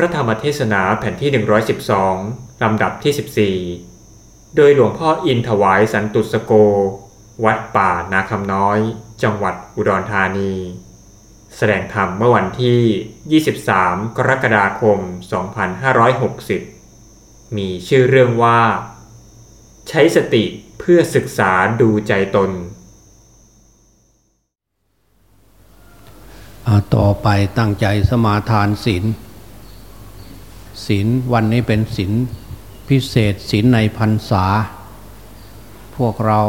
พระธรรมเทศนาแผ่นที่ 112 ลำดับที่ 14 โดยหลวงพ่ออินถวายสันตุสโก วัดป่านาคำน้อย จังหวัดอุดรธานี แสดงธรรมเมื่อวันที่ 23 กรกฎาคม 2560 มีชื่อเรื่องว่า ใช้สติเพื่อศึกษาดูใจตน ต่อไปตั้งใจสมาทานศีล ศีลวันนี้เป็นศีลพิเศษศีลในพรรษา พวกเรา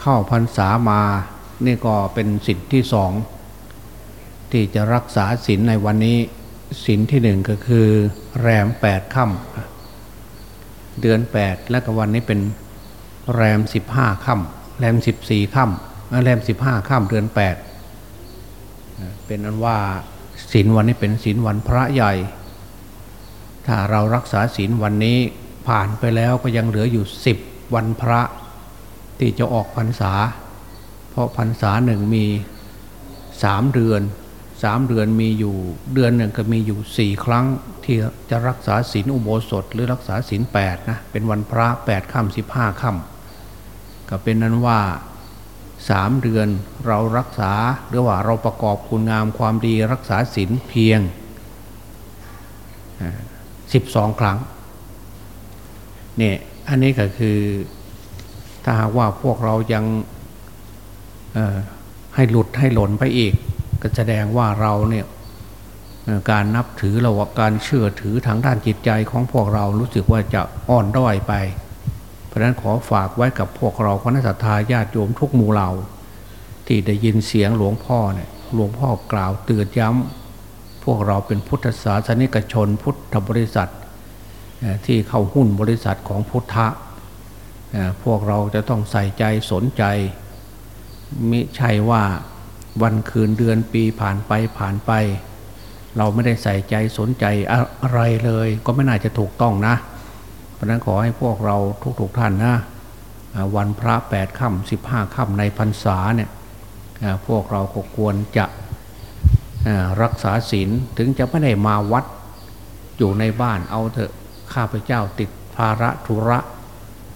เข้าพรรษามา นี่ก็เป็นศีลที่สอง ที่จะรักษาศีลในวันนี้ศีลที่หนึ่งก็คือแรมแปดค่ำเดือนแปดและก็วันนี้เป็นแรมสิบห้าค่ำแรมสิบสี่ค่ำแรมสิบห้าค่ำเดือนแปดเป็นอันว่าศีลวันนี้เป็นศีลวันพระใหญ่ ถ้าเรารักษาศีลวันนี้ผ่านไปแล้วก็ยังเหลืออยู่สิบวันพระ ที่จะออกพรรษา เพราะพรรษาหนึ่งมีสามเดือนสามเดือนมีอยู่เดือนหนึ่งก็มีอยู่สี่ครั้ง ที่จะรักษาศีลอุโบสถ หรือรักษาศีลแปดนะเป็นวันพระแปดค่ำสิบห้าค่ำก็เป็นนั้นว่าสามเดือนเรารักษาหรือว่าเราประกอบคุณงามความดีรักษาศีลเพียง สิบสองครั้งเนี่ยอันนี้ก็คือถ้าหากว่าพวกเรายังให้หลุดให้หล่นไปอีก ก็แสดงว่าเราเนี่ยการนับถือเราการเชื่อถือทางด้านจิตใจของพวกเรารู้สึกว่าจะอ่อนด้อยไป เพราะฉะนั้นขอฝากไว้กับพวกเราคณะสัตยาญาติโยมทุกหมู่เหล่า ที่ได้ยินเสียงหลวงพ่อเนี่ยหลวงพ่อกล่าวเตือนย้ำ พวกเราเป็นพุทธศาสนิกชนพุทธบริษัทที่เข้าหุ้นบริษัทของพุทธะพวกเราจะต้องใส่ใจสนใจ มิใช่ว่าวันคืนเดือนปีผ่านไปผ่านไป เราไม่ได้ใส่ใจสนใจอะไรเลย ก็ไม่น่าจะถูกต้องนะ เพราะนั้นขอให้พวกเราทุกๆท่านนะวันพระแปดค่ำสิบห้าค่ำในพรรษาเนี่ยพวกเราก็ควรจะ รักษาศีลถึงจะไม่ได้มาวัดอยู่ในบ้านเอาเถอะข้าพเจ้าติดภาระธุระ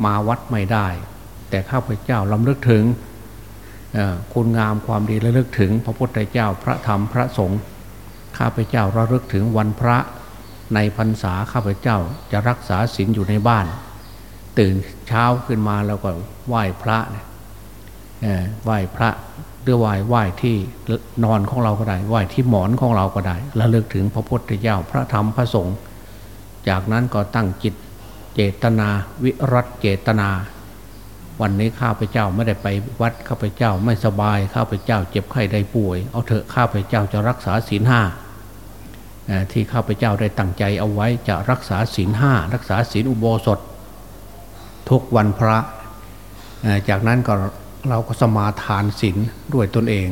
มาวัดไม่ได้ แต่ข้าพเจ้าลำลึกถึงคุณงามความดีระลึกถึง พระพุทธเจ้าพระธรรมพระสงฆ์ข้าพเจ้าระลึกถึงวันพระในพรรษาข้าพเจ้าจะรักษาศีลอยู่ในบ้าน ตื่นเช้าขึ้นมาแล้วก็ไหว้พระไหว้พระ หรือไหว้ไหว้ที่นอนของเราก็ได้ไหว้ที่หมอนของเราก็ได้ระลึกถึงพระพุทธเจ้าพระธรรมพระสงฆ์จากนั้นก็ตั้งจิตเจตนาวิรัตเจตนา วันนี้ข้าพเจ้าไม่ได้ไปวัดข้าพเจ้าไม่สบายข้าพเจ้าเจ็บไข้ได้ป่วย เอาเถอะข้าพเจ้าจะรักษาศีลห้าที่ข้าพเจ้าได้ตั้งใจเอาไว้จะรักษาศีลห้ารักษาศีลอุโบสถ ทุกวันพระ จากนั้นก็ เราก็สมาทานศีลด้วยตนเอง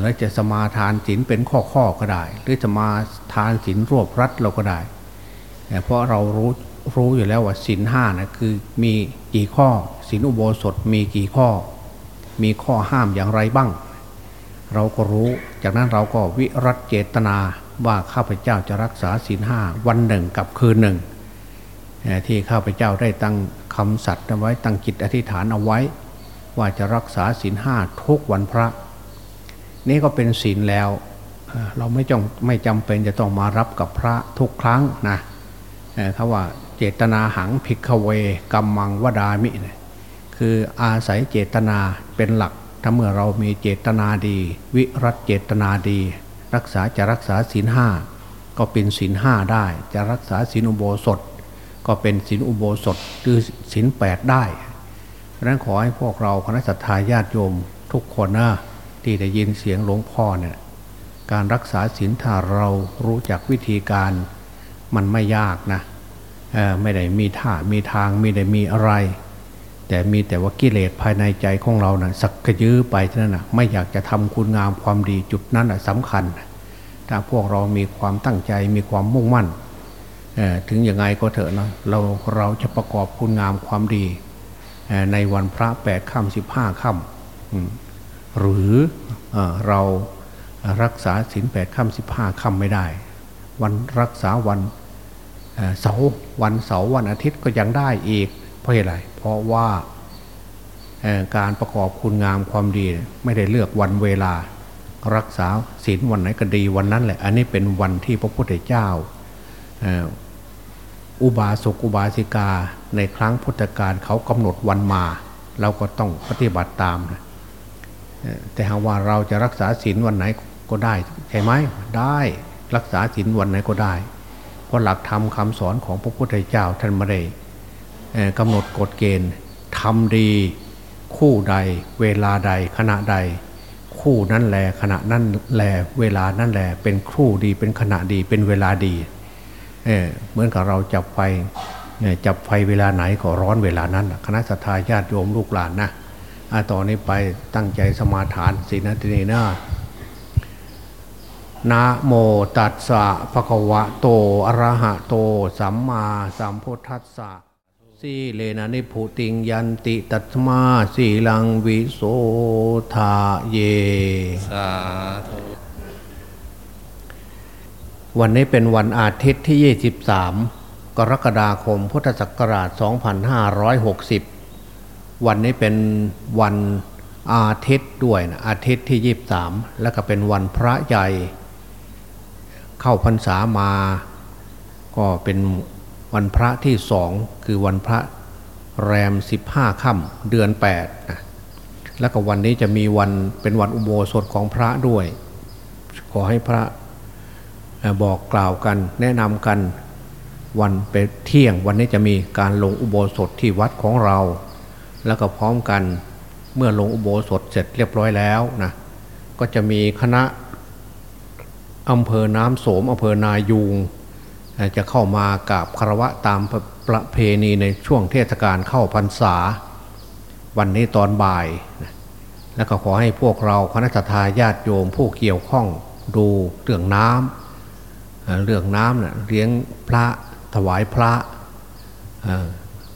แล้วจะสมาทานศีลเป็นข้อๆก็ได้ หรือจะมาทานศีลรวบรัดเราก็ได้ เพราะเรารู้รู้อยู่แล้วว่าศีลห้านะคือมีกี่ข้อศีลอุโบสถมีกี่ข้อ มีข้อห้ามอย่างไรบ้าง เราก็รู้จากนั้นเราก็วิรัตเจตนาว่าข้าพเจ้าจะรักษาศีลห้าวันหนึ่งกับคืนหนึ่งที่ข้าพเจ้าได้ตั้งคำสัตย์เอาไว้ตั้งจิตอธิษฐานเอาไว้ ว่าจะรักษาศีลห้าทุกวันพระ นี่ก็เป็นศีลแล้ว เราไม่จงไม่จำเป็นจะต้องมารับกับพระทุกครั้งนะเขาว่าเจตนาหังพิกเวกัมมังวดามิเนี่ยคืออาศัยเจตนาเป็นหลัก ถ้าเมื่อเรามีเจตนาดี วิรัตเจตนาดี รักษาจะรักษาศีลห้าก็เป็นศีลห้าได้ จะรักษาศีลอุโบสถ ก็เป็นศีลอุโบสถหรือศีลแปดได้ะนั้นขอให้พวกเราคณะสัตยาญาติโยมทุกคนนะที่ได้ยินเสียงหลวงพ่อเนี่ยการรักษาศีลถ้าเรารู้จักวิธีการมันไม่ยากนะไม่ได้มีท่ามีทางไม่ได้มีอะไร แต่มีแต่ว่ากิเลสภายในใจของเรานะ่ะสักกระยื้อไปเท่านั้นนะไม่อยากจะทำคุณงามความดีจุดนั้นนะสำคัญ ถ้าพวกเรามีความตั้งใจมีความมุ่งมั่นถึงยังไงก็เถอะนะเราเราจะประกอบคุณงามความดี ในวันพระแปดค่ำสิบห้าค่ำหรือเรารักษาศีลแปดค่ำสิบห้าค่ำไม่ได้ วันรักษาวันเสาร์วันเสาร์วันอาทิตย์ก็ยังได้อีก เพราะอะไร เพราะว่าการประกอบคุณงามความดีไม่ได้เลือกวันเวลา รักษาศีลวันไหนก็ดีวันนั้นแหละ อันนี้เป็นวันที่พระพุทธเจ้า อุบาสกอุบาสิกาในครั้งพุทธกาลเขากำหนดวันมา เราก็ต้องปฏิบัติตามนะแต่หากว่าเราจะรักษาศีลวันไหนก็ได้ใช่ไหมได้รักษาศีลวันไหนก็ได้ เพราะหลักธรรมคาสอนของพระพุทธเจ้าท่านไม่ได้กำหนดกฎเกณฑ์ทำดีคู่ใด เวลาใดขณะใด คู่นั้นแหละขณะนั้นแหละเวลานั้นแหละเป็นคู่ดีเป็นขณะดีเป็นเวลาดี เเหมือนกับเราจับไฟจับไฟเวลาไหนก็ร้อนเวลานั้นคณะสัตยาญาติโยมลูกหลานนะต่อนนี้ไปตั้งใจสมาทานสีนาทีนี้นะนะโมตัสสะภะคะวะโตอะระหะโต สัมมาสัมพุทธัสสะสีเลนะนิพุติงยันติตัตมาสีลังวิโสทาเยสาธุ วันนี้เป็นวันอาทิตย์ที่ 23 กรกฎาคม พุทธศักราช 2560 วันนี้เป็นวันอาทิตย์ด้วยนะอาทิตย์ที่ 23 แล้วก็เป็นวันพระใหญ่ เข้าพรรษามา ก็เป็นวันพระที่สองคือวันพระแรมสิบห้าค่ำเดือนแปดนะแล้วก็วันนี้จะมีวันเป็นวันอุโบสถของพระด้วย ขอให้พระ บอกกล่าวกันแนะนำกันวันเป็นเที่ยงวันนี้จะมีการลงอุโบสถที่วัดของเรา แล้วก็พร้อมกันเมื่อลงอุโบสถเสร็จเรียบร้อยแล้วนะก็จะมีคณะอำเภอน้ำโสมอำเภอนายูงจะเข้ามากราบคารวะตามประเพณีในช่วงเทศกาลเข้าพรรษา วันนี้ตอนบ่ายแล้วก็ขอให้พวกเราคณะทาญาติโยมผู้เกี่ยวข้องดูเรื่องน้ำ เรื่องน้ำนะเลี้ยงพระถวายพระ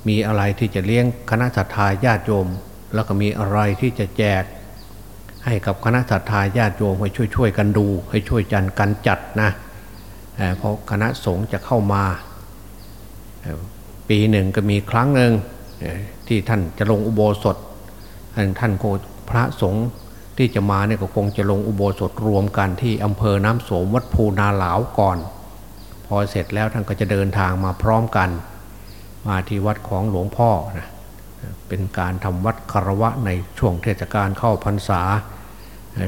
มีอะไรที่จะเลี้ยงคณะทาญาติโยม แล้วก็มีอะไรที่จะแจก ให้กับคณะทาญาติโยมให้ช่วยๆกันดู ให้ช่วยจันกันจัดนะเพราะคณะสงฆ์จะเข้ามา ปีหนึ่งก็มีครั้งหนึ่งที่ท่านจะลงอุโบสถท่านโกพระสงฆ์ ที่จะมาเนี่ยก็คงจะลงอุโบสถรวมกันที่อำเภอน้ำโสมวัดภูนาหลาวก่อน พอเสร็จแล้วท่านก็จะเดินทางมาพร้อมกัน มาที่วัดของหลวงพ่อนะเป็นการทำวัดคารวะในช่วงเทศกาลเข้าพรรษา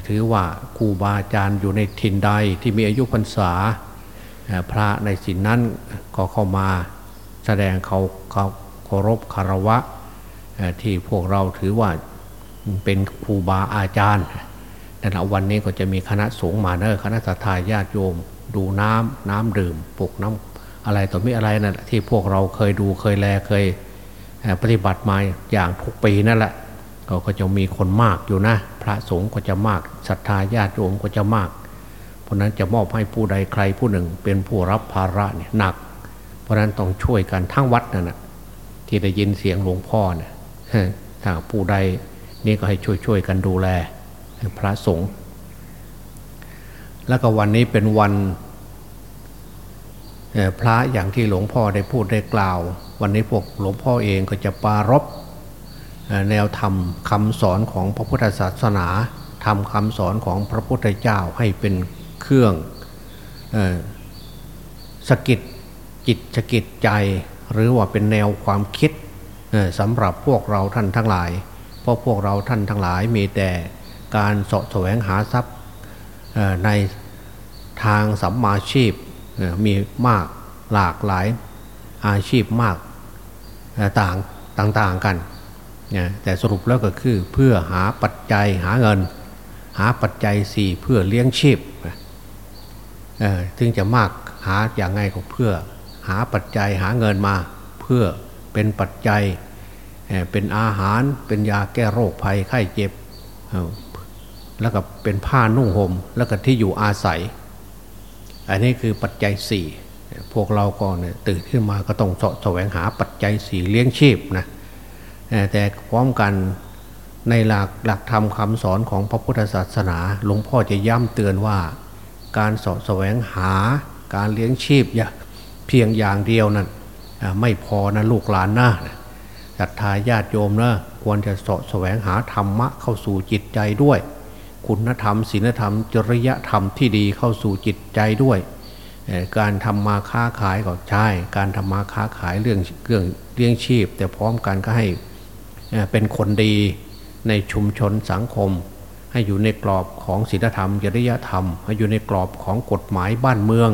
ถือว่าครูบาอาจารย์อยู่ในถิ่นใดที่มีอายุพรรษา พระในสินนั้นก็เข้ามาแสดงเขาเขาเคารพคารวะที่พวกเราถือว่า เป็นครูบาอาจารย์แต่ละวันนี้ก็จะมีคณะสงฆ์มาเนอคณะสัตยาญาติโยม ดูน้ำน้ำดื่มปลุกน้ำอะไรต่อมีอะไรนั่นที่พวกเราเคยดูเคยแลเคยปฏิบัติมาอย่างทุกปีนั่นแหละก็จะมีคนมากอยู่นะ พระสงฆ์ก็จะมากศรัทธาญาติโยมก็จะมาก เพราะนั้นจะมอบให้ผู้ใดใครผู้หนึ่งเป็นผู้รับภาระเนี่ยหนัก เพราะนั้นต้องช่วยกันทั้งวัดนั่นนะที่ได้ยินเสียงหลวงพ่อเนี่ยถ้าผู้ใด นี่ก็ให้ช่วยช่วยกันดูแลพระสงฆ์แล้วก็วันนี้เป็นวันพระอย่างที่หลวงพ่อได้พูดได้กล่าว วันนี้พวกหลวงพ่อเองก็จะปารบแนวธรรมคำสอนของพระพุทธศาสนาทำคำสอนของพระพุทธเจ้าให้เป็นเครื่องสกิดจิตสกิดใจ หรือว่าเป็นแนวความคิดสำหรับพวกเราท่านทั้งหลาย ราะพวกเราท่านทั้งหลายมีแต่การสะแสวงหาทรัพย์ในทางสัมมาชีพมีมากหลากหลายอาชีพมากต่างต่างๆกัน แต่สรุปแล้วก็คือเพื่อหาปัจจัยหาเงิน หาปัจจัยสี่เพื่อเลี้ยงชีพถึงจะมากหาอย่างไงก็เพื่อหาปัจจัยหาเงินมา เพื่อเป็นปัจจัย เป็นอาหารเป็นยาแก้โรคภัยไข้เจ็บ แล้วก็เป็นผ้านุ่งห่มแล้วก็ที่อยู่อาศัย อันนี้คือปัจจัยสี่พวกเราก็เนี่ยตื่นขึ้นมาก็ต้องสะแสวงหาปัจจัยสี่เลี้ยงชีพนะแต่พร้อมกันในหลักหลักธรรมคำสอนของพระพุทธศาสนาหลวงพ่อจะย้ำเตือนว่า การสะแสวงหาการเลี้ยงชีพอย่าเพียงอย่างเดียวนั่นไม่พอนะลูกหลานนะ ศรัทธาญาติโยมนะควรจะสะแสวงหาธรรมะเข้าสู่จิตใจด้วย คุณธรรมศีลธรรม จริยธรรมที่ดีเข้าสู่จิตใจด้วย การทำมาค้าขายก็ใช่ การทำมาค้าขายเรื่องเรื่องเลี้ยงชีพ แต่พร้อมกันก็ให้เป็นคนดีในชุมชนสังคม ให้อยู่ในกรอบของศีลธรรม จริยธรรม ให้อยู่ในกรอบของกฎหมายบ้านเมือง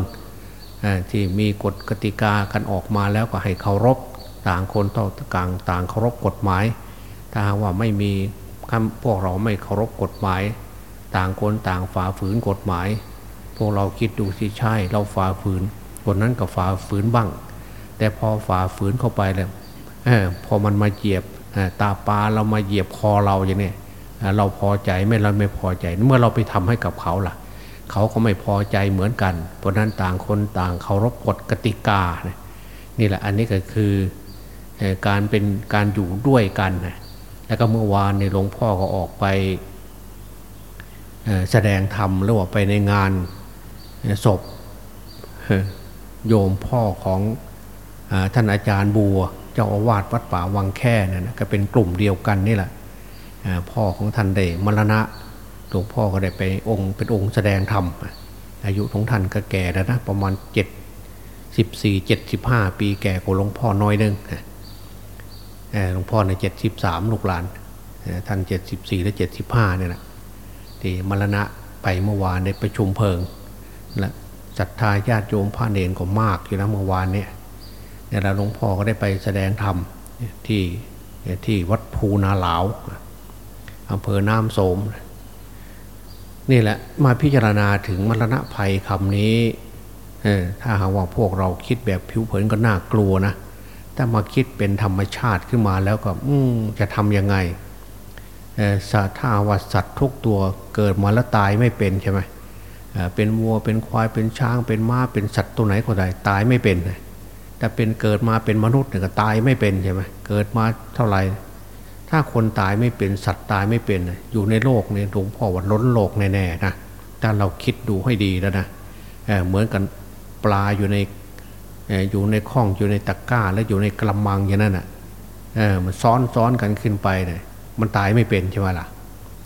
ที่มีกฎกติกากันออกมาแล้วก็ให้เคารพ ต่างคนต่างต่างเคารพกฎหมาย ถ้าว่าไม่มีพวกเราไม่เคารพกฎหมาย ต่างคนต่างฝ่าฝืนกฎหมาย พวกเราคิดดูสิใช่ เราฝ่าฝืนคนนั้นก็ฝ่าฝืนบ้าง แต่พอฝ่าฝืนเข้าไปแล้วพอมันมาเหยียบตาปลาเรามาเหยียบคอเราอย่างนี้เราพอใจไม่เราไม่พอใจ เมื่อเราไปทำให้กับเขาล่ะ เขาก็ไม่พอใจเหมือนกัน เพราะนั้นต่างคนต่างเคารพกฎกติกา นี่แหละอันนี้ก็คือ การเป็นการอยู่ด้วยกัน แล้วก็เมื่อวานในหลวงพ่อก็ออกไปแสดงธรรมหรือว่าไปในงานศพโยมพ่อของท่านอาจารย์บัว เจ้าอาวาสวัดป่าวังแค่นะ่ะก็เป็นกลุ่มเดียวกันนี่แหละพ่อของท่านได้มรณะหลวงพ่อก็ได้ไปองค์เป็นองค์แสดงธรรมอายุของท่านก็แก่แล้วนะประมาณเจ็ดสิบสี่เจ็ดสิบห้าปีแก่กว่าหลวงพ่อน้อยนึง หลวงพ่อในเจ็ดสิบสามลูกหลานท่านเจ็ดสิบสี่และเจ็ดสิบห้าเนี่ยนะที่มรณะไปเมื่อวานในประชุมเพลิงและศรัทธาญาติโยมพระเนนก็มากอยู่นะเมื่อวานเนี่ยเนี่ยหลวงพ่อก็ได้ไปแสดงธรรมที่ที่วัดภูนาหลาวอำเภอน้ำโสม นี่แหละมาพิจารณาถึงมรณะภัยคำนี้ถ้าหากว่าพวกเราคิดแบบผิวเผินก็น่ากลัวนะ ถ้ามาคิดเป็นธรรมชาติขึ้นมาแล้วก็จะทำยังไงสัตว์ถ้าว่าสัตว์ทุกตัวเกิดมาแล้วตายไม่เป็นใช่ไหมเป็นวัวเป็นควายเป็นช้างเป็นม้าเป็นสัตว์ตัวไหนก็ได้ตายไม่เป็นแต่เป็นเกิดมาเป็นมนุษย์เนี่ยก็ตายไม่เป็นใช่ไหมเกิดมาเท่าไหร่ถ้าคนตายไม่เป็นสัตว์ตายไม่เป็นอยู่ในโลกเนี่ยหลวงพ่อว่าล้นโลกแน่ๆนะถ้าเราคิดดูให้ดีแล้วนะเหมือนกันปลาอยู่ใน อยู่ในคลองอยู่ในตะกร้า แล้วอยู่ในกระมังอย่างนั้นอะมันซ้อนซ้อนกันขึ้นไปเนี่ยมันตายไม่เป็นใช่ไหมล่ะ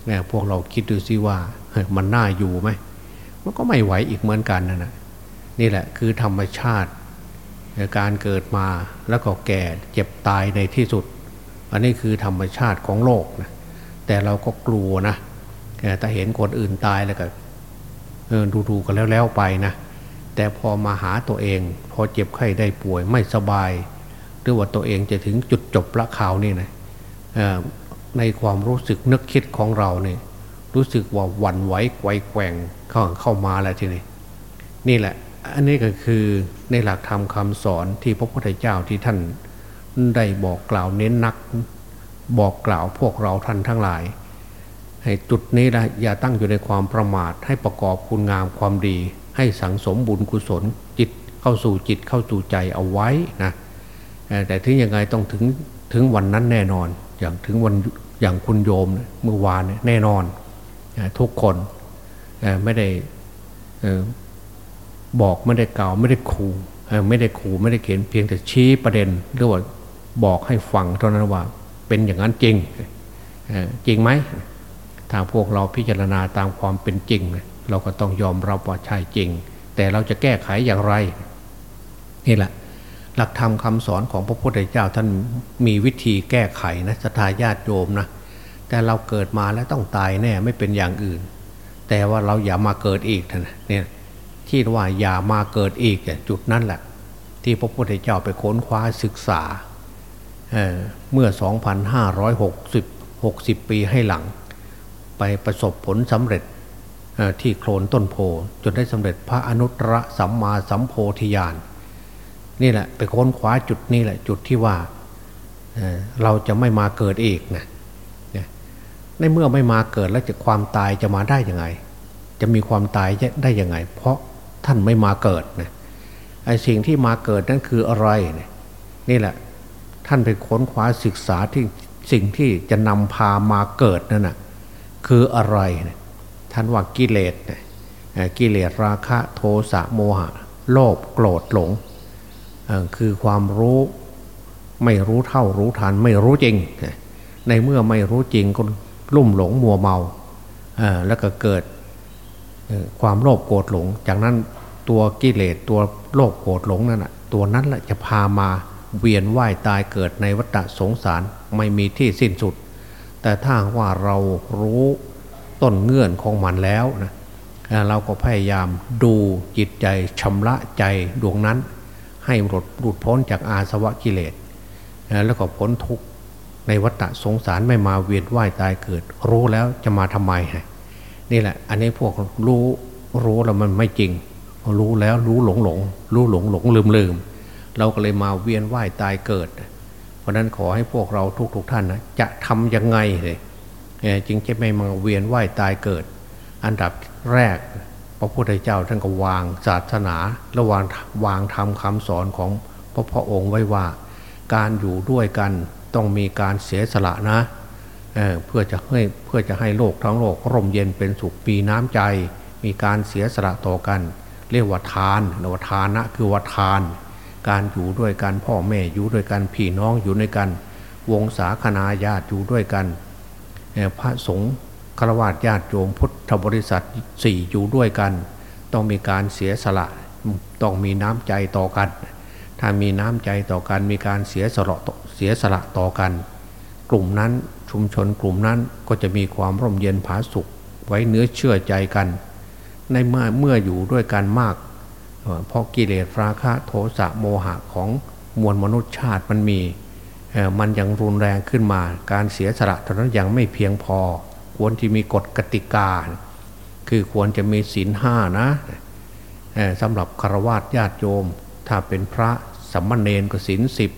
เนี่ยพวกเราคิดดูซิว่ามันน่าอยู่ไหมมันก็ไม่ไหวอีกเหมือนกันนะนะนี่แหละคือธรรมชาติการเกิดมาแล้วก็แก่เจ็บตายในที่สุด อันนี้คือธรรมชาติของโลกนะแต่เราก็กลัวนะแต่เห็นคนอื่นตายแล้วก็ดูๆกันแล้วๆไปนะ แต่พอมาหาตัวเอง พอเจ็บไข้ได้ป่วยไม่สบาย หรือว่าตัวเองจะถึงจุดจบละข่าวนี่นะในความรู้สึกนึกคิดของเราเนี่ยรู้สึกว่าหวั่นไหวไกวแกว่งเข้าเข้ามาแล้วทีนี้นี่แหละ อันนี้ก็คือในหลักธรรมคาสอนที่พระพุทธเจ้าที่ท่านได้บอกกล่าวเน้นนัก บอกกล่าวพวกเราท่านทั้งหลาย ให้จุดนี้นะอย่าตั้งอยู่ในความประมาทให้ประกอบคุณงามความดี ให้สังสมบุญกุศลจิตเข้าสู่จิตเข้าสู่ใจเอาไว้นะแต่ถึงยังไงต้องถึงถึงวันนั้นแน่นอน อย่างถึงวันอย่างคุณโยมเมื่อวานแน่นอนทุกคนไม่ได้บอกไม่ได้กล่าวไม่ได้ขู่ไม่ได้ขู่ไม่ได้เขียนเพียงแต่ชี้ประเด็นหรือว่าบอกให้ฟังเท่านั้นว่า เป็นอย่างนั้นจริงจริงไหมทางพวกเราพิจารณาตามความเป็นจริงเเราก็ต้องยอมรับว่าใช่จริง แต่เราจะแก้ไขอย่างไร นี่แหละ หลักธรรมคาสอนของพระพุทธเจ้าท่านมีวิธีแก้ไขนะสทาญาติโยมนะแต่เราเกิดมาแล้วต้องตายแน่ไม่เป็นอย่างอื่น แต่ว่าเราอย่ามาเกิดอีกนะเนี่ยที่ว่าอย่ามาเกิดอีกจุดนั้นแหละ ที่พระพุทธเจ้าไปค้นคว้าศึกษาเเมื่อ 2,560 60 ปีให้หลัง ไปประสบผลสำเร็จ ที่โคลนต้นโพจนได้สำเร็จพระอนุตตรสัมมาสัมโพธิญาณนี่แหละไปค้นคว้าจุดนี้แหละจุดที่ว่าเราจะไม่มาเกิดอีกนะในเมื่อไม่มาเกิดแล้วจะความตายจะมาได้ยังไง จะมีความตายได้ยังไง เพราะท่านไม่มาเกิดนะไอ้สิ่งที่มาเกิดนั่นคืออะไรนี่แหละ ท่านไปค้นคว้าศึกษาที่สิ่งที่จะนำพามาเกิดนั่นนะคืออะไรนะ ท่านว่ากิเลสกิเลสราคะโทสะโมหะ โลภโกรธหลง คือความรู้ไม่รู้เท่ารู้ทันไม่รู้จริง ในเมื่อไม่รู้จริงก็ลุ่มหลงมัวเมาแล้วก็เกิดความโลภโกรธหลง จากนั้นตัวกิเลสตัวโลภโกรธหลงนั่นแหะตัวนั้นแหละจะพามาเวียนว่ายตายเกิดในวัฏสงสารไม่มีที่สิ้นสุด แต่ถ้าว่าเรารู้ ต้นเงื่อนของมันแล้วนะเราก็พยายามดูจิตใจชำระใจดวงนั้น ให้หลุดหลุดพ้นจากอาสวะกิเลสแล้วก็พ้นทุกข์ในวัฏสงสารไม่มาเวียนว่ายตายเกิด รู้แล้วจะมาทำไมฮะนี่แหละ อันนี้พวกรู้รู้แล้วมันไม่จริง รู้แล้วรู้หลงหลง รู้หลงหลงลืมลืมเราก็เลยมาเวียนว่ายตายเกิด เพราะนั้นขอให้พวกเราทุกๆทท่านนะจะทำยังไงเลย จึงจะไม่มาเวียนว่ายตายเกิด อันดับแรก พระพุทธเจ้าท่านก็วางศาสนาระหว่างวางธรรมคาสอนของพระพุทธองค์ไว้ว่า การอยู่ด้วยกันต้องมีการเสียสละนะเเพื่อจะให้เพื่อจะให้โลกทั้งโลกร่มเย็นเป็นสุขปีน้ำใจ มีการเสียสละต่อกัน เรียกว่าทานนวทานะคือว่าทาน การอยู่ด้วยกันพ่อแม่อยู่ด้วยกันพี่น้องอยู่ด้วยกัน วงศาคณาญาติอยู่ด้วยกัน พระสงฆ์ฆราวาสญาติโยมพุทธบริษัทสี่อยู่ด้วยกัน ต้องมีการเสียสละต้องมีน้ำใจต่อกัน ถ้ามีน้ำใจต่อกัน มีการเสียสละเสียสละต่อกัน กลุ่มนั้นชุมชนกลุ่มนั้นก็จะมีความร่มเย็นผาสุขไว้เนื้อเชื่อใจกัน ในเมื่อเมื่ออยู่ด้วยกันมาก เพราะกิเลสราคะโทสะโมหะของมวลมนุษยชาติมันมี มันยังรุนแรงขึ้นมา การเสียสละเท่านั้นยังไม่เพียงพอ ควรที่มีกฎกติกา คือควรจะมีศีลห้านะสำหรับคารวะญาติโยม ถ้าเป็นพระสัมมาเนนก็ศีลสิบ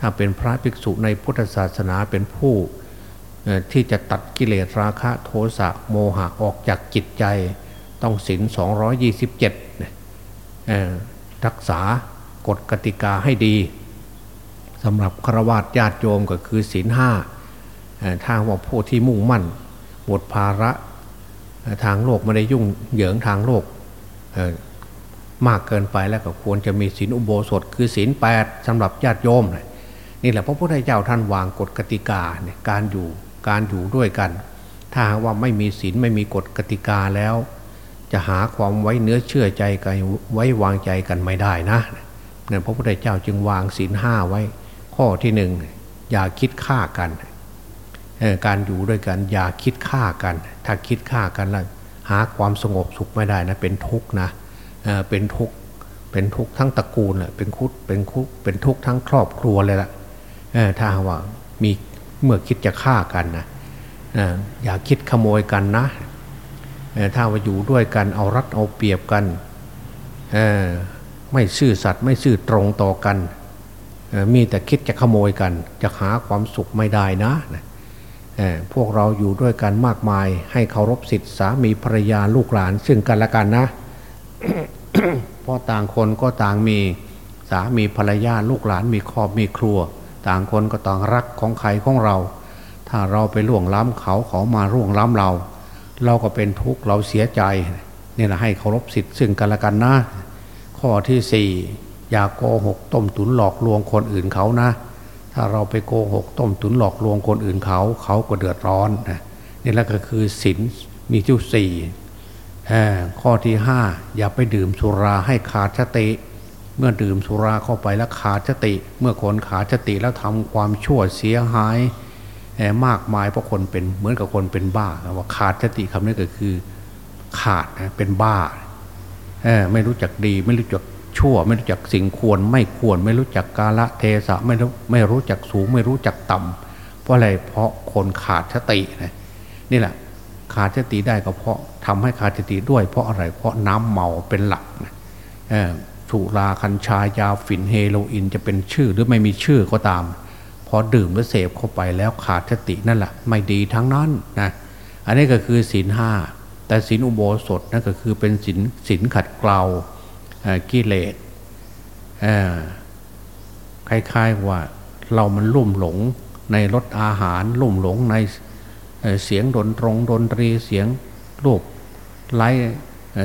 ถ้าเป็นพระภิกษุในพุทธศาสนาเป็นผู้ที่จะตัดกิเลสราคะโทสะโมหะออกจากจิตใจ ต้องศีล227รักษากฎกติกาให้ดี สำหรับฆราวาสญาติโยมก็คือศีลห้าทางว่าผู้ที่มุ่งมั่นหมดภาระทางโลกไม่ได้ยุ่งเหยิงทางโลกมากเกินไปแล้วก็ควรจะมีศีลอุโบสถ คือศีลแปดสำหรับญาติโยมนี่แหละพระพุทธเจ้าท่านวางกฎกติกาเนี่ยการอยู่การอยู่ด้วยกัน ถ้าว่าไม่มีศีลไม่มีกฎกติกาแล้ว จะหาความไว้เนื้อเชื่อใจกันไว้วางใจกันไม่ได้นะเนี่ยพระพุทธเจ้าจึงวางศีลห้าไว้ ข้อที่หนึ่งอย่าคิดฆ่ากันการอยู่ด้วยกันอย่าคิดฆ่ากัน ถ้าคิดฆ่ากันแล้วหาความสงบสุขไม่ได้นะเป็นทุกข์นะเป็นทุกข์เป็นทุกข์ทั้งตระกูลเลยเป็นคุดเป็นคุกเป็นทุกข์ทั้งครอบครัวเลยล่ะถ้าว่ามีเมื่อคิดจะฆ่ากันนะอย่าคิดขโมยกันนะถ้าว่าอยู่ด้วยกันเอารัดเอาเปรียบกันไม่ซื่อสัตย์ไม่ซื่อตรงต่อกัน มีแต่คิดจะขโมยกัน จะหาความสุขไม่ได้นะพวกเราอยู่ด้วยกันมากมาย ให้เคารพสิทธิสามีภรรยาลูกหลานซึ่งกันและกันนะเพราะต่างคนก็ต่างมีสามีภรรยาลูกหลานมีครอบมีครัว ต่างคนก็ต่างรักของใครของเรา ถ้าเราไปล่วงล้ำเขาเขามาล่วงล้ำเรา เราก็เป็นทุกข์เราเสียใจนี่แหละให้เคารพสิทธิ์ซึ่งกันและกันนะข้อที่สี่ อย่าโกหกต้มตุนหลอกลวงคนอื่นเขานะ ถ้าเราไปโกหกต้มตุนหลอกลวงคนอื่นเขา เขาก็เดือดร้อนนะนี่แหละก็คือศีลมีที่สี่ข้อที่ห้าอย่าไปดื่มสุราให้ขาดสติ เมื่อดื่มสุราเข้าไปแล้วขาดสติ เมื่อคนขาดสติแล้วทำความชั่วเสียหายมากมายเพราะคนเป็นเหมือนกับคนเป็นบ้าว่าขาดสติคำนี้ก็คือขาดนะเป็นบ้าไม่รู้จักดีไม่รู้จัก ชั่วไม่รู้จักสิ่งควรไม่ควรไม่รู้จักกาละเทศะไม่รู้ไม่รู้จักสูงไม่รู้จักต่ำเพราะอะไรเพราะคนขาดสตินะนี่แหละขาดสติได้ก็เพราะทำให้ขาดสติด้วย เพราะอะไรเพราะน้ำเมาเป็นหลักนะสุราคัญชายาฝิ่นเฮโรอีนจะเป็นชื่อหรือไม่มีชื่อก็ตาม พอดื่มหรือเสพเข้าไปแล้วขาดสตินั่นแหละไม่ดีทั้งนั้นนะอันนี้ก็คือศีลห้าแต่ศีลอุโบสถนั่นก็คือเป็นศีลศีลขัดเกลา กิเลสคล้ายๆว่าเรามันลุ่มหลงในรสอาหาร ลุ่มหลงในเสียงดนตรงดนตรีเสียงรูปไล่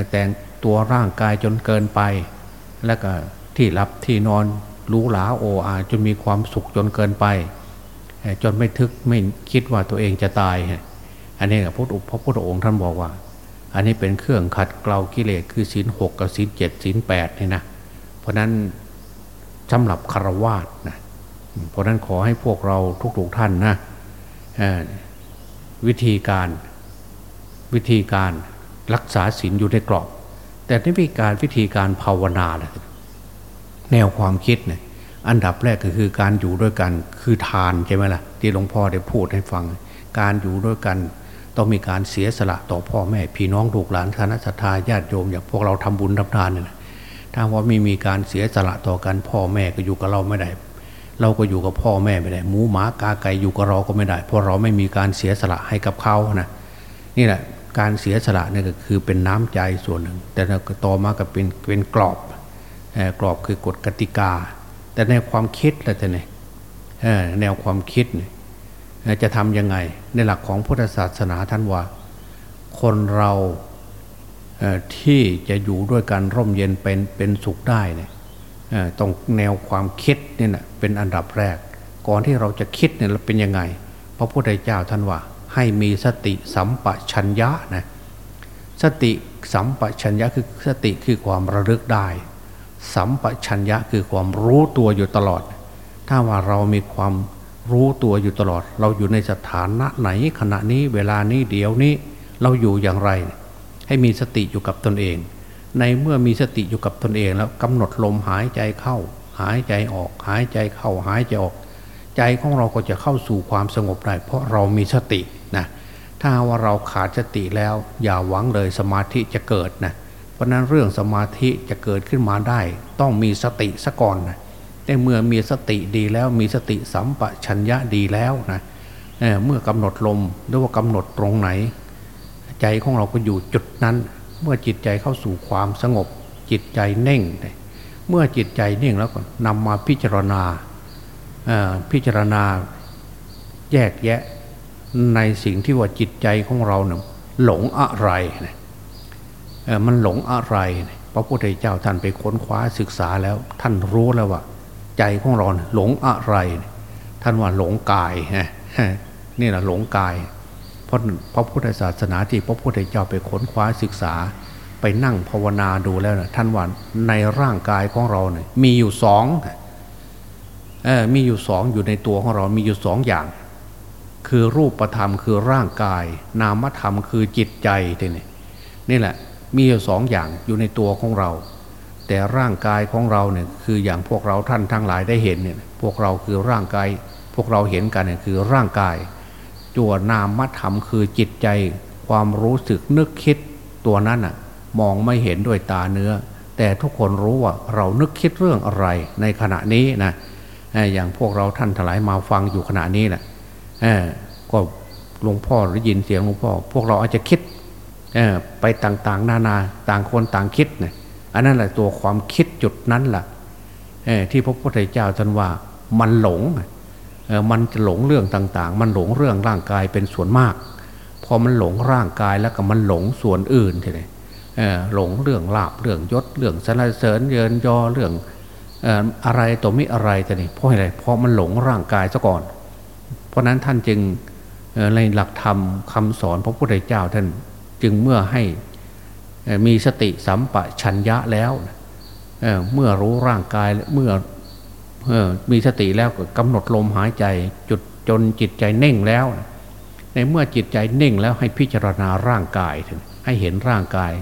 แต่งตัวร่างกายจนเกินไป แล้วก็ที่รับที่นอนรู้หลาโออาจนมีความสุขจนเกินไป จนไม่ทึกไม่คิดว่าตัวเองจะตาย อันนี้พระพุทธองค์ท่านบอกว่า อันนี้เป็นเครื่องขัดเกลากิเลสคือศีลหกกับศีลเจ็ดศีลแปดนี่นะ เพราะนั้นสำหรับคารวาสนะเพราะนั้นขอให้พวกเราทุกๆท่านนะวิธีการวิธีการรักษาศีลอยู่ในกรอบ แต่ในวิธีการวิธีการภาวนาแนวความคิดเนี่ยอันดับแรกก็คือการอยู่ด้วยกันคือทานใช่ไหมล่ะ ที่หลวงพ่อได้พูดให้ฟัง การอยู่ด้วยกัน ต้องมีการเสียสละต่อพ่อแม่พี่น้องลูกหลานคณะสัตยาญาติโยมอย่างพวกเราทำบุญทำทานเนี่ยถ้าว่าไม่มีการเสียสละต่อกันพ่อแม่ก็อยู่กับเราไม่ได้ เราก็อยู่กับพ่อแม่ไม่ได้หมูหมากาไก่อยู่กับเราก็ไม่ได้เพราะเราไม่มีการเสียสละให้กับเขานะนี่แหละการเสียสละเนี่ยก็คือเป็นน้ำใจส่วนหนึ่ง แต่ต่อมาก็เป็นเป็นกรอบกรอบคือกฎกติกา แต่ในความคิดแล้วแต่เนี่ยแนวความคิดเนี่ย จะทำยังไง ในหลักของพุทธศาสนาท่านว่า คนเราที่จะอยู่ด้วยกันร่มเย็นเป็นเป็นสุขได้เนี่ยต้องแนวความคิดเนี่ยนะเป็นอันดับแรก ก่อนที่เราจะคิดเนี่ยเราเป็นยังไง พระพุทธเจ้าท่านว่า ให้มีสติสัมปชัญญะนะสติสัมปชัญญะคือสติคือความระลึกได้ สัมปชัญญะคือความรู้ตัวอยู่ตลอด ถ้าว่าเรามีความ รู้ตัวอยู่ตลอด เราอยู่ในสถานะไหนขณะนี้เวลานี้เดี๋ยวนี้เราอยู่อย่างไร ให้มีสติอยู่กับตนเอง ในเมื่อมีสติอยู่กับตนเองแล้วกำหนดลมหายใจเข้า หายใจออก หายใจเข้าหายใจออก ใจของเราก็จะเข้าสู่ความสงบได้เพราะเรามีสตินะถ้าว่าเราขาดสติแล้ว อย่าหวังเลยสมาธิจะเกิดนะเพราะนั้นเรื่องสมาธิจะเกิดขึ้นมาได้ ต้องมีสติซะก่อนนะ แต่เมื่อมีสติดีแล้วมีสติสัมปชัญญะดีแล้วนะเเมื่อกำหนดลมหรือว่ากำหนดตรงไหน ใจของเราก็อยู่จุดนั้น เมื่อจิตใจเข้าสู่ความสงบ จิตใจเน่ง เมื่อจิตใจเน่งแล้วก็นำมาพิจารณาพิจารณาแยกแยะในสิ่งที่ว่าจิตใจของเราเนี่ยหลงอะไรมันหลงอะไร พระพุทธเจ้าท่านไปค้นคว้าศึกษาแล้วท่านรู้แล้วว่า ใจของเราหลงอะไร ท่านว่าหลงกายนี่แหละหลงกายเพราะพระพุทธศาสนาที่พระพุทธเจ้าไปค้นคว้าศึกษาไปนั่งภาวนาดูแล้วนะท่านว่าในร่างกายของเราเนี่ยมีอยู่สองเออมีอยู่สองอยู่ในตัวของเรา มีอยู่สองอย่าง คือรูปธรรมคือร่างกาย นามธรรมคือจิตใจทีนี่นี่แหละ มีอยู่สองอย่างอยู่ในตัวของเรา แต่ร่างกายของเราเนี่ยคืออย่างพวกเราท่านทั้งหลายได้เห็นเนี่ยพวกเราคือร่างกายพวกเราเห็นกันเนี่ยคือร่างกายตัวนามธรรมคือจิตใจความรู้สึกนึกคิดตัวนั้นอะมองไม่เห็นด้วยตาเนื้อ แต่ทุกคนรู้ว่าเรานึกคิดเรื่องอะไรในขณะนี้นะอย่างพวกเราท่านทั้งหลายมาฟังอยู่ขณะนี้แหละก็หลวงพ่อได้ยินเสียงหลวงพ่อ พวกเราอาจจะคิดไปต่างๆ นานาต่างคนต่างคิดเนี่ย อันนั้นแหละตัวความคิดจุดนั้นแหละที่พระพุทธเจ้าท่านว่ามันหลงมันจะหลงเรื่องต่าง ๆ มันหลงเรื่องร่างกายเป็นส่วนมาก พอมันหลงร่างกายแล้วก็มันหลงส่วนอื่นทีนี้หลงเรื่องลาบเรื่องยศเรื่องสนเสริญเยินยอเรื่องอะไรตัวมิอะไรแต่นี่เพราะอะไรเพราะมันหลงร่างกายซะก่อน เพราะนั้นท่านจึงในหลักธรรมคำสอนพระพุทธเจ้าท่านจึงเมื่อให้ มีสติสัมปชัญญะแล้วเเมื่อรู้ร่างกายเมื่อมีสติแล้วก็กำหนดลมหายใจจุดจนจิตใจเน่งแล้ว ในเมื่อจิตใจเน่งแล้วให้พิจารณาร่างกายให้เห็นร่างกาย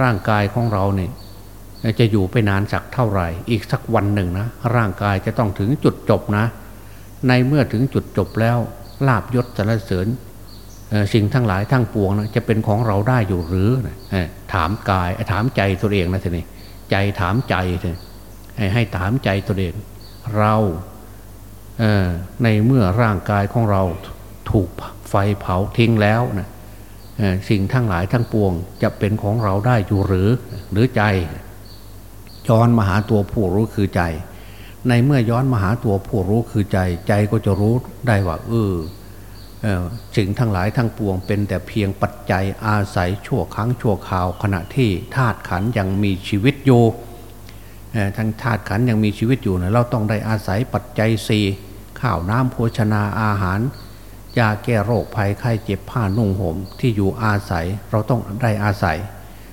ร่างกายของเราเนี่ยจะอยู่ไปนานสักเท่าไหร่ อีกสักวันหนึ่งนะร่างกายจะต้องถึงจุดจบนะ ในเมื่อถึงจุดจบแล้วลาบยศสรรเสริญ สิ่งทั้งหลายทั้งปวงนะจะเป็นของเราได้อยู่หรือถามกายถามใจตัวเองนะทีนี้ใจถามใจเถอะให้ถามใจตัวเอง เราในเมื่อร่างกายของเราถูกไฟเผาทิ้งแล้วนะสิ่งทั้งหลายทั้งปวงจะเป็นของเราได้อยู่หรือหรือใจย้อนมาหาตัวผู้รู้คือใจ ในเมื่อย้อนมาหาตัวผู้รู้คือใจ ใจก็จะรู้ได้ว่าเออ สิ่งทั้งหลายทั้งปวงเป็นแต่เพียงปัจจัยอาศัยชั่วครั้งชั่วคราว ขณะที่ธาตุขันยังมีชีวิตอยู่ทั้งธาตุขันยังมีชีวิตอยู่นะเราต้องได้อาศัยปัจจัยสี่ข้าวน้ำโภชนาอาหารยาแก้โรคภัยไข้เจ็บผ้านุ่งห่มที่อยู่อาศัยเราต้องได้อาศัย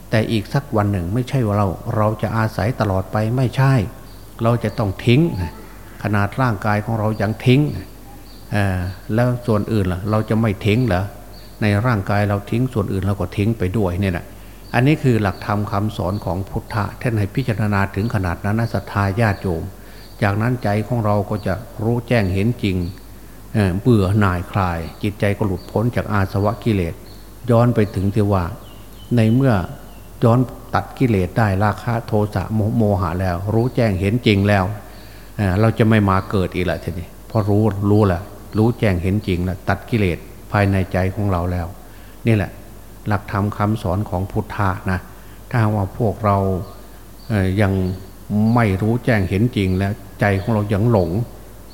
แต่อีกสักวันหนึ่งไม่ใช่ว่าเราเราจะอาศัยตลอดไปไม่ใช่ เราจะต้องทิ้ง ขนาดร่างกายของเรายังทิ้ง แล้วส่วนอื่นล่ะเราจะไม่ทิ้งเหรอในร่างกายเราทิ้งส่วนอื่นเราก็ทิ้งไปด้วยเนี่ยนะอันนี้คือหลักธรรมคาสอนของพุทธะท่านให้พิจารณาถึงขนาดนั้นศรัทธาญาติโยมจากนั้นใจของเราก็จะรู้แจ้งเห็นจริงเบื่อหน่ายคลาย จิตใจก็หลุดพ้นจากอาสวะกิเลส ย้อนไปถึงที่ว่า ในเมื่อย้อนตัดกิเลสได้ราคะโทสะโมหะแล้ว รู้แจ้งเห็นจริงแล้วเราจะไม่มาเกิดอีกแล้วทีนี้พอรู้รู้แหละ รู้แจ้งเห็นจริงแล้วตัดกิเลสภายในใจของเราแล้ว นี่แหละ หลักธรรมคาสอนของพุทธะนะถ้าว่าพวกเรายังไม่รู้แจ้งเห็นจริงแล้วใจของเรายังหลง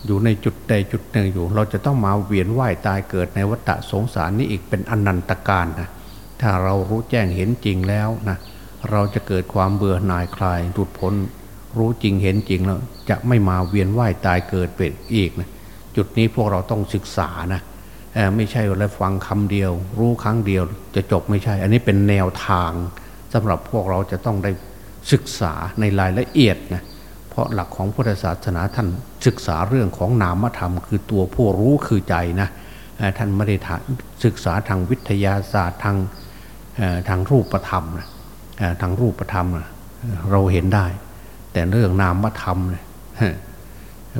อยู่ในจุดใดจุดหนึ่งอยู่ เราจะต้องมาเวียนว่ายตายเกิดในวัฏสงสารนี้อีกเป็นอนันตการนะถ้าเรารู้แจ้งเห็นจริงแล้วนะเราจะเกิดความเบื่อหน่ายคลายหลุดพ้นรู้จริงเห็นจริงแล้วจะไม่มาเวียนว่ายตายเกิดเป็นอีกนะ จุดนี้พวกเราต้องศึกษานะไม่ใช่ว่าฟังคำเดียว รู้ครั้งเดียวจะจบไม่ใช่ อันนี้เป็นแนวทางสำหรับพวกเราจะต้องได้ศึกษาในรายละเอียดนะเพราะหลักของพุทธศาสนาท่านศึกษาเรื่องของนามธรรม คือตัวผู้รู้คือใจนะท่านไม่ได้ศึกษาทางวิทยาศาสตร์ทางทางรูปธรรมนะทางรูปธรรมนะเราเห็นได้ แต่เรื่องนามธรรม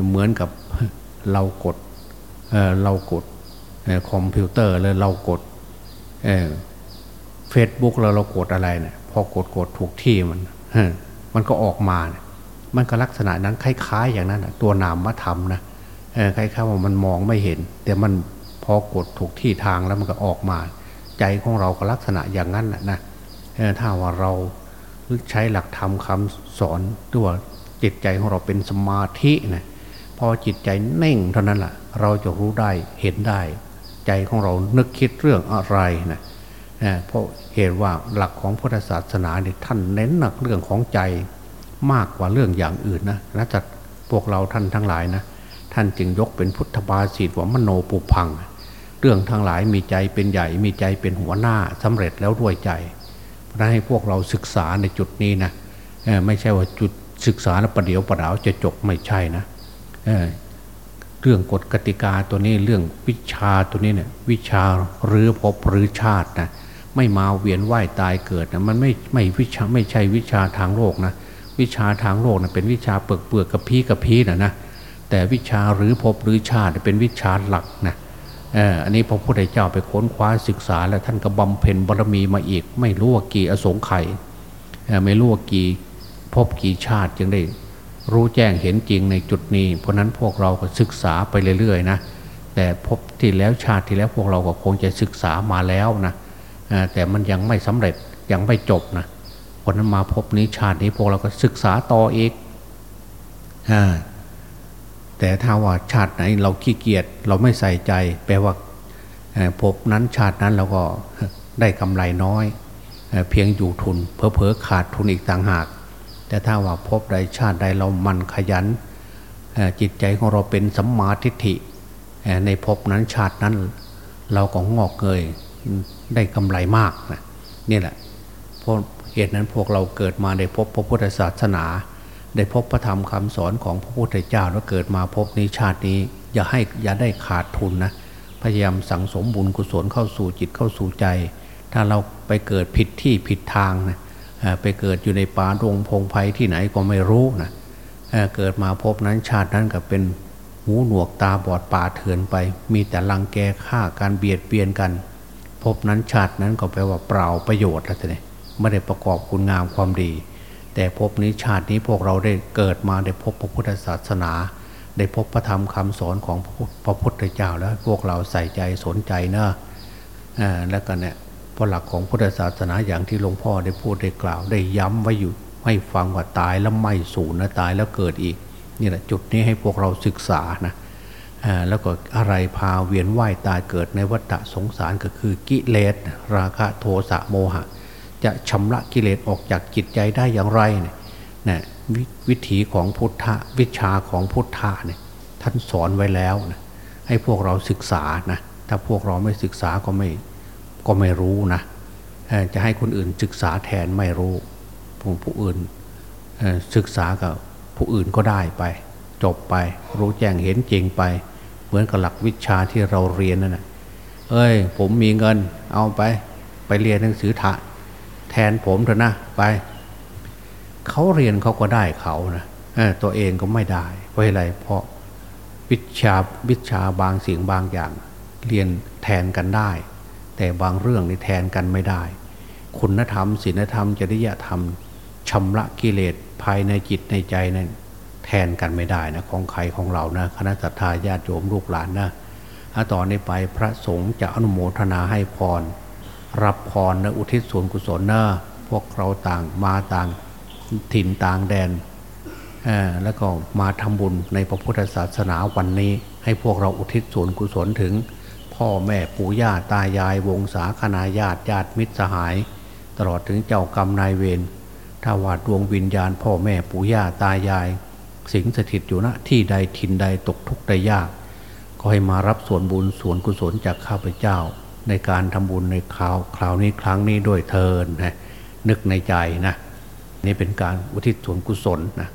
เหมือนกับ เรากดเเรากดคอมพิวเตอร์แล้วเรากดเฟซบุ๊กแล้วเรากดอะไรเนะี่ยพอกดกดถูกที่มันมันก็ออกมาเนี่ยมันก็ลักษณะนั้นคล้ายๆอย่างนั้นนะตัวนามธรรมนะคล้ายๆว่ามันมองไม่เห็น แต่มันพอกดถูกที่ทางแล้วมันก็ออกมา ใจของเราก็ลักษณะอย่างนั้นนะถ้าว่าเราใช้หลักธรรมคาสอนด้วจิตใจของเราเป็นสมาธินะ พอจิตใจเน่งเท่านั้นแหละเราจะรู้ได้เห็นได้ ใจของเรานึกคิดเรื่องอะไรนะเพราะเหตุว่าหลักของพุทธศาสนาเนี่ยท่านเน้นหนักเรื่องของใจมากกว่าเรื่องอย่างอื่นนะนะจากพวกเราท่านทั้งหลายนะท่านจึงยกเป็นพุทธบาสีว่ามโนปุพัง เรื่องทั้งหลายมีใจเป็นใหญ่มีใจเป็นหัวหน้าสำเร็จแล้วด้วยใจเพราะให้พวกเราศึกษาในจุดนี้นะไม่ใช่ว่าจุดศึกษาแล้วประเดี๋ยวประดาวจะจบไม่ใช่นะ เรื่องกฎกติกาตัวนี้เรื่องวิชาตัวนี้เนี่ยวิชาหรือพบหรือชาตินะไม่มาเวียนว่ายตายเกิดนะมันไม่ไม่วิชาไม่ใช่วิชาทางโลกนะวิชาทางโลกนะเป็นวิชาเปลือกเปลือกกับพีกับพีนะนะแต่วิชาหรือพบหรือชาติเป็นวิชาหลักนะอันนี้พระพุทธเจ้าไปค้นคว้าศึกษา แล้วท่านก็บำเพ็ญบารมีมาอีก ไม่รู้ว่ากี่อสงไขยไม่รู้ว่ากี่พบกี่ชาติจึงได้ รู้แจ้งเห็นจริงในจุดนี้ เพราะนั้นพวกเราก็ศึกษาไปเรื่อยๆนะแต่พบที่แล้วชาติที่แล้วพวกเราก็คงจะศึกษามาแล้วนะแต่มันยังไม่สำเร็จยังไม่จบนะคนนั้นมาพบนี้ชาตินี้พวกเราก็ศึกษาต่ออีกอแต่ถ้าว่าชาติไหนเราขี้เกียจเราไม่ใส่ใจ แปลว่าพบนั้นชาตินั้นเราก็ได้กำไรน้อยเพียงอยู่ทุนเพอเพอขาดทุนอีกต่างหาก แต่ถ้าว่าพบใดชาติใดเรามันขยันจิตใจของเราเป็นสัมมาทิฏฐิในภพนั้นชาตินั้น เราก็งอกเกยได้กำไรมากนะนี่แหละเพราะเหตุนั้นพวกเราเกิดมาได้พบพระพุทธศาสนา ได้พบพระธรรมคำสอนของพระพุทธเจ้าแล้วเกิดมาพบนี้ชาตินี้ อย่าให้อย่าได้ขาดทุนนะพยายามสั่งสมบุญกุศลเข้าสู่จิตเข้าสู่ใจ ถ้าเราไปเกิดผิดที่ผิดทางนะ ไปเกิดอยู่ในป่าดงพงไพ่ที่ไหนก็ไม่รู้นะเกิดมาพบนั้นชาตินั้นก็เป็นหูหนวกตาบอดป่าเถื่อนไป มีแต่ลังแกฆ่าการเบียดเบียนกัน พบนั้นชาตินั้นก็แปลว่าเปล่าประโยชน์แล้วทีนี้ไม่ได้ประกอบคุณงามความดี แต่พบนี้ชาตินี้พวกเราได้เกิดมาได้พบพระพุทธศาสนา ได้พบพระธรรมคำสอนของพระพุทธเจ้าแล้วพวกเราใส่ใจสนใจเนะอ่าแล้วกันเนี่ย พอหลักของพุทธศาสนาอย่างที่หลวงพ่อได้พูดได้กล่าว ได้ย้ำไว้อยู่ให้ฟังว่าตายแล้วไม่สูญนะตายแล้วเกิดอีกนี่แหละจุดนี้ให้พวกเราศึกษานะแล้วก็อะไรพาเวียนว่ายตายเกิดในวัฏสงสารก็คือกิเลส ราคะโทสะโมหะ จะชำระกิเลสออกจากจิตใจได้อย่างไรเนี่ยววิถีของพุทธะวิชาของพุทธะเนี่ยท่านสอนไว้แล้วนะให้พวกเราศึกษานะถ้าพวกเราไม่ศึกษาก็ไม่ ก็ไม่รู้นะจะให้คนอื่นศึกษาแทนไม่รู้ผู้อื่นศึกษากับผู้อื่นก็ได้ไป จบไปรู้แจ้งเห็นจริงไป เหมือนกับหลักวิชาที่เราเรียนนั่นนะเอ้ย ผมมีเงิน เอาไป ไปเรียนหนังสือถะแทนผมเถอะนะไปเขาเรียนเขาก็ได้เขานะตัวเองก็ไม่ได้ เพราะอะไรเพราะวิชาวิชาบางสิ่งบางอย่าง เรียนแทนกันได้ แต่บางเรื่องนี่แทนกันไม่ได้ คุณธรรมศีลธรรม จริยธรรมชำระกิเลสภายในจิตในใจนั้นแทนกันไม่ได้นะของใครของเรานะคณะสัตยาญาติโยมลูกหลานนะถ้าต่อนนี้ไปพระสงฆ์จะอนุโมทนาให้พร รับพรนะอุทิศส่วนกุศลนะพวกเราต่างมาต่างถิ่นต่างแดนแล้วก็มาทำบุญในพระพุทธศาสนาวันนี้ ให้พวกเราอุทิศส่วนกุศลถึง พ่อแม่ปู่ย่าตายายวงศาคณาญาติญาติมิตรสหาย ตลอดถึงเจ้ากรรมนายเวรถ้าว่าดวงวิญญาณ พ่อแม่ปู่ย่าตายาย สิงสถิตอยู่ณที่ใดถิ่นใดตกทุกข์ใดยาก ก็ให้มารับส่วนบุญส่วนกุศลจากข้าพเจ้า ในการทำบุญในคราวคราวนี้ครั้งนี้ด้วยเทินนะนึกในใจนะนี่เป็นการอุทิศส่วนกุศลนะ